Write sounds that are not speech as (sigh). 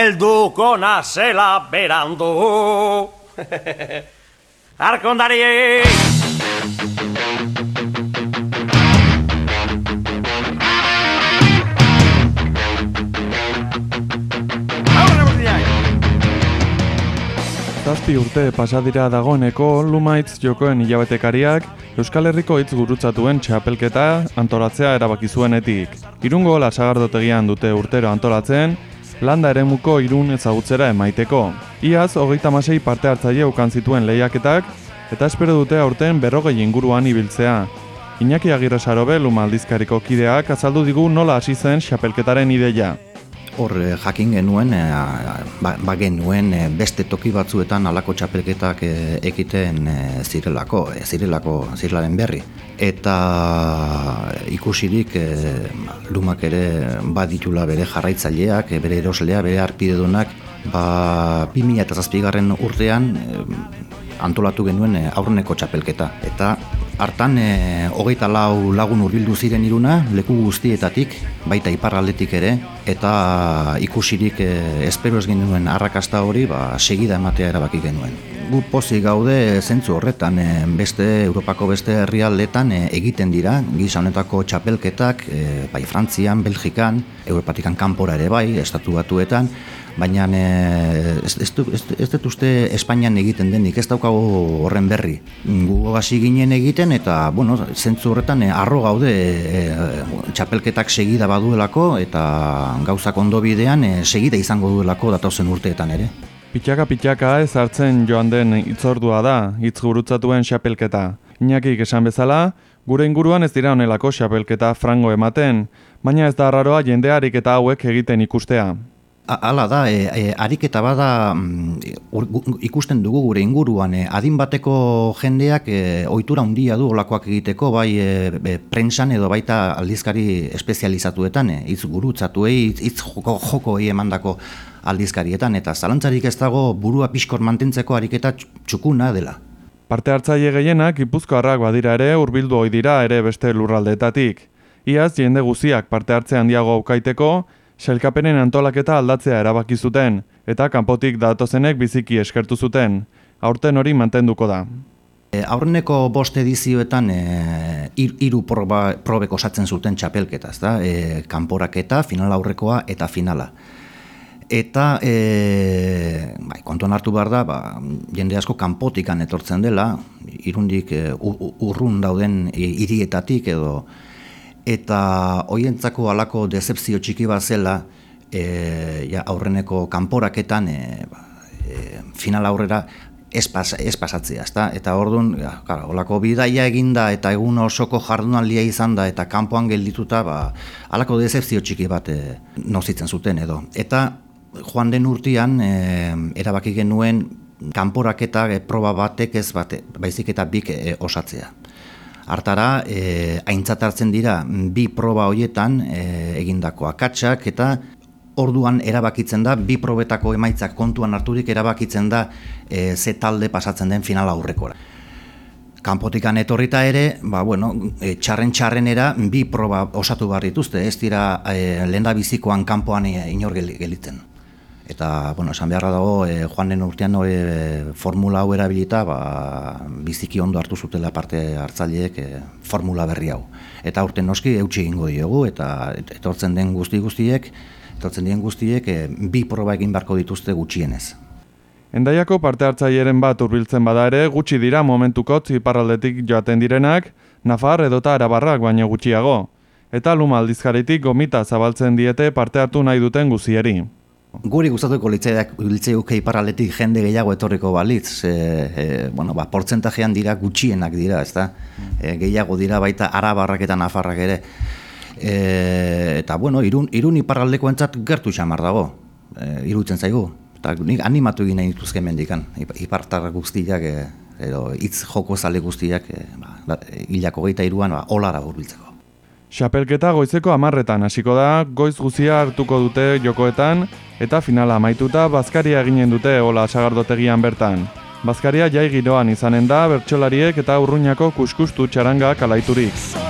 Elduko nazela berandu (laughs) Arkondari Zazpi urte pasadira dagoeneko Lumaitz jokoen hilabetekariak Euskal Herriko hitz gurutzatuen txapelketa antolatzea erabaki zuenetik. Irungo lasagardotegian dute urtero antolatzen, landa eremuko irun ezagutzera emaiteko. Iaz, hogeita masei parte hartzaile ukan zituen lehiaketak, eta espero dute aurten berrogei inguruan ibiltzea. Iñaki Agirre Sarobe, Luma aldizkariko kideak, azaldu digu nola hasi zen txapelketaren ideia hor eh, jakin genuen, e, ba, ba genuen eh, beste toki batzuetan alako txapelketak e, ekiten e, zirelako, e, zirelako zirelaren berri. Eta ikusirik e, lumak ere baditula bere jarraitzaileak, bere eroslea, bere arpidedunak, ba 2000 eta zazpigarren urtean antolatu genuen aurreneko txapelketa. Eta hartan e, hogeita lau lagun urbildu ziren iruna, leku guztietatik, baita iparraldetik ere, eta ikusirik e, espero ez genuen arrakasta hori, ba, segida ematea erabaki genuen. Gu pozi gaude zentzu horretan, e, beste Europako beste herrialdetan e, egiten dira, gisa honetako txapelketak, e, bai Frantzian, Belgikan, Europatikan kanpora ere bai, estatu batuetan, baina e, ez, ez, ez, ez uste Espainian egiten denik, ez daukago horren berri. Gu hasi ginen egiten eta, bueno, zentzu horretan e, arro gaude e, txapelketak segida baduelako eta gauzak ondo bidean e, segida izango duelako datozen urteetan ere. Pitxaka pitxaka ez hartzen joan den itzordua da, hitz gurutzatuen xapelketa. Inakik esan bezala, gure inguruan ez dira honelako xapelketa frango ematen, baina ez da arraroa jendearik eta hauek egiten ikustea. Hala da, e, e, ariketa bada mm, ikusten dugu gure inguruan, e, adin bateko jendeak e, ohitura handia du olakoak egiteko, bai e, prensan edo baita aldizkari espezializatuetan, e, itz gurutzatuei, itz joko, joko emandako aldizkarietan, eta zalantzarik ez dago burua pixkor mantentzeko ariketa txukuna dela. Parte hartzaile gehienak ipuzkoarrak badira ere hurbildu ohi dira ere beste lurraldeetatik. Iaz jende guziak parte hartze handiago aukaiteko, Sailkapenen antolaketa aldatzea erabaki zuten eta kanpotik datozenek biziki eskertu zuten. Aurten hori mantenduko da. E, aurreneko bost edizioetan e, hiru proba, probek osatzen zuten txapelketaz, da? E, kanporaketa, finala aurrekoa eta finala. Eta e, bai, kontuan hartu behar da, ba, jende asko kanpotikan etortzen dela, irundik e, urrun dauden hirietatik edo eta hoientzako halako decepzio txiki bat zela e, ja, aurreneko kanporaketan e, ba, e, final aurrera ez, pas, ez pasatzea, ezta? Eta orduan, ja, claro, holako bidaia eginda eta egun osoko jardunaldia izan da eta kanpoan geldituta, ba, halako decepzio txiki bat e, nozitzen zuten edo. Eta joan den urtean e, erabaki genuen kanporaketa e, proba batek ez bate, baizik eta bik e, osatzea. Hartara, e, aintzat hartzen dira bi proba hoietan e, egindako akatsak eta orduan erabakitzen da bi probetako emaitzak kontuan harturik erabakitzen da e, ze talde pasatzen den final aurrekora. Kanpotikan etorrita ere, ba, bueno, e, txarren txarrenera bi proba osatu behar dituzte, ez dira e, lenda bizikoan kanpoan e, inor gelitzen. Eta, bueno, esan beharra dago, e, joan den urtean e, formula hau erabilita, ba, biziki ondo hartu zutela parte hartzaileek e, formula berri hau. Eta urten noski eutxe egingo diogu, eta etortzen den guzti guztiek, etortzen dien guztiek, e, bi proba egin barko dituzte gutxienez. Endaiako parte hartzailearen bat hurbiltzen bada ere, gutxi dira momentukot iparraldetik joaten direnak, Nafar edota Arabarrak baino gutxiago. Eta luma aldizkaritik gomita zabaltzen diete parte hartu nahi duten guzieri. Guri gustatuko litzaiak litzaiuke iparraletik jende gehiago etorriko balitz, e, e, bueno, ba, portzentajean dira gutxienak dira, ezta? E, gehiago dira baita arabarrak eta nafarrak ere. E, eta bueno, irun, irun iparraldeko entzat gertu xamar dago, e, irutzen zaigu. Eta nik animatu egin nahi dituzke mendikan, ipartar guztiak, e, edo hitz joko zale guztiak, e, ba, hilako geita iruan, ba, olara burbiltzeko. Xapelketa goizeko amarretan hasiko da, goiz guzia hartuko dute jokoetan, eta finala amaituta bazkaria eginen dute hola sagardotegian bertan. Bazkaria jai giroan izanen da bertsolariek eta urruñako kuskustu txaranga kalaiturik.